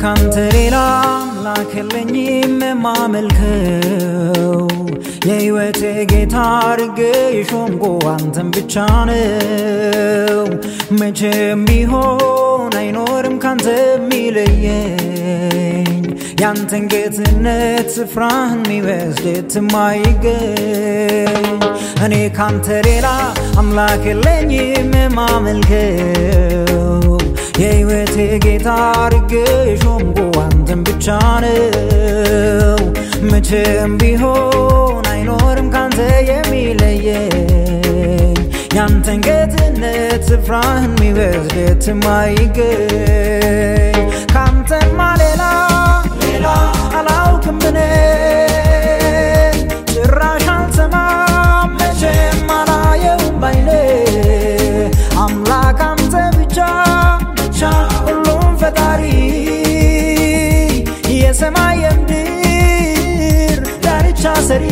ካንተ ሌላ አምላክ የለኝም የማመልከው። የሕይወቴ ጌታ አድርጌ የሾምኩ አንተን ብቻ ነው። መቼም ቢሆን አይኖርም ካንተ የሚለየኝ። ያንተን ጌትነት ስፍራህን የሚወስድ የትም እኔ ካንተ ሌላ አምላክ የለኝም የማመልከው የሕይወቴ ጌታ አድርጌ የሾምኩ አንተን ብቻ ነው። መቼም ቢሆን አይኖርም ካንተ የሚለየኝ ያንተን ጌትነት ስፍራህን የሚወስድ የትም አይገኝ። ሰሪ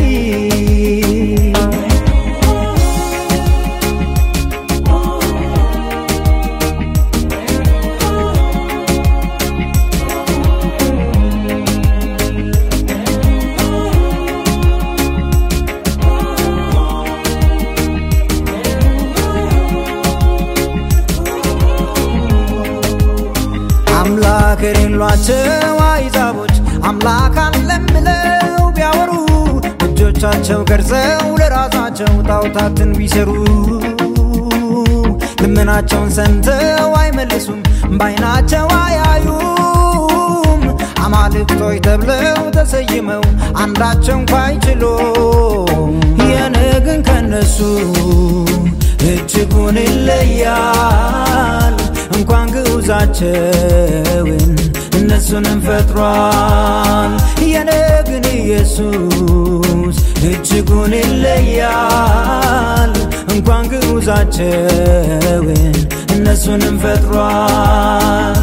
አምላክ የሌሏቸው አይዛቦች አምላክ አለን ብለው ቀርጸው ለራሳቸው ጣዖታትን ቢሰሩ ልመናቸውን ሰምተው አይመልሱም፣ ባይናቸው አያዩም። አማልክቶች ተብለው ተሰይመው አንዳቸው እንኳ አይችሉም። የኔ ግን ከነሱ እጅጉን ይለያል። እንኳን ግዑዛቸውን እነሱንም ፈጥሯል። የኔ ግን ኢየሱስ እጅጉን ይለያል። እንኳን ግዑዛቸውን እነሱንም ፈጥሯል።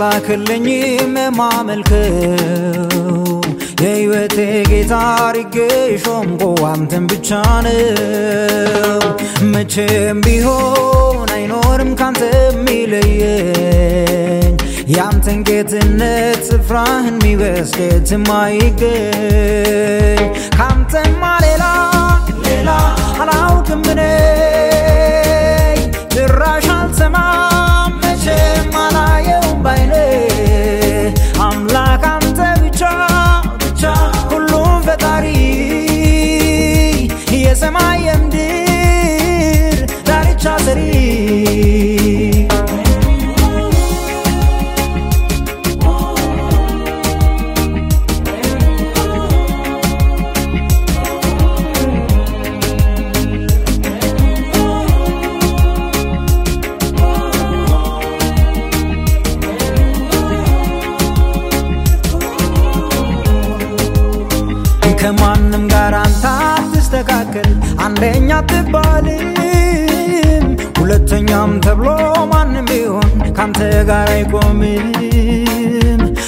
አምላክ የለኝም የማመልከው የሕይወቴ ጌታ አድርጌ የሾምኩ አንተን ብቻ ነው። መቼም ቢሆን አይኖርም ካንተ የሚለየኝ ያንተን ጌትነት ስፍራህን የሚወስድ የትም አይገኝ። ካንተማ ሌላ ሌላ አላውቅም ከማንም ጋር አንተ አትስተካከል፣ አንደኛ አትባልም፣ ሁለተኛም ተብሎ ማንም ቢሆን ካንተ ጋር አይቆምም።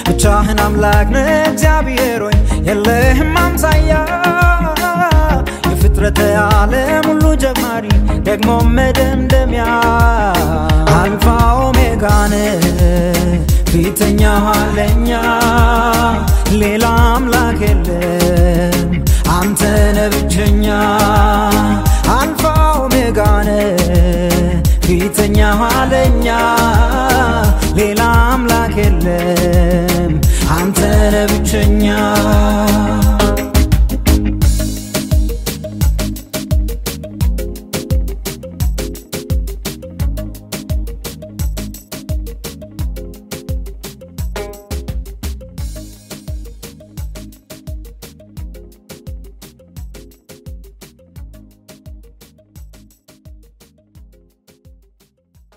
ብቻህን አምላክ ነህ እግዚአብሔር ሆይ የለህም አምሳያ፣ የፍጥረተ ዓለም ሁሉ ጀማሪ ደግሞ መደምደሚያ፣ አልፋ ኦሜጋ ፊተኛ ኋለኛ ሌላ አምላክ የለም ብቸኛ አልፋ ኦሜጋ ነህ ፊተኛ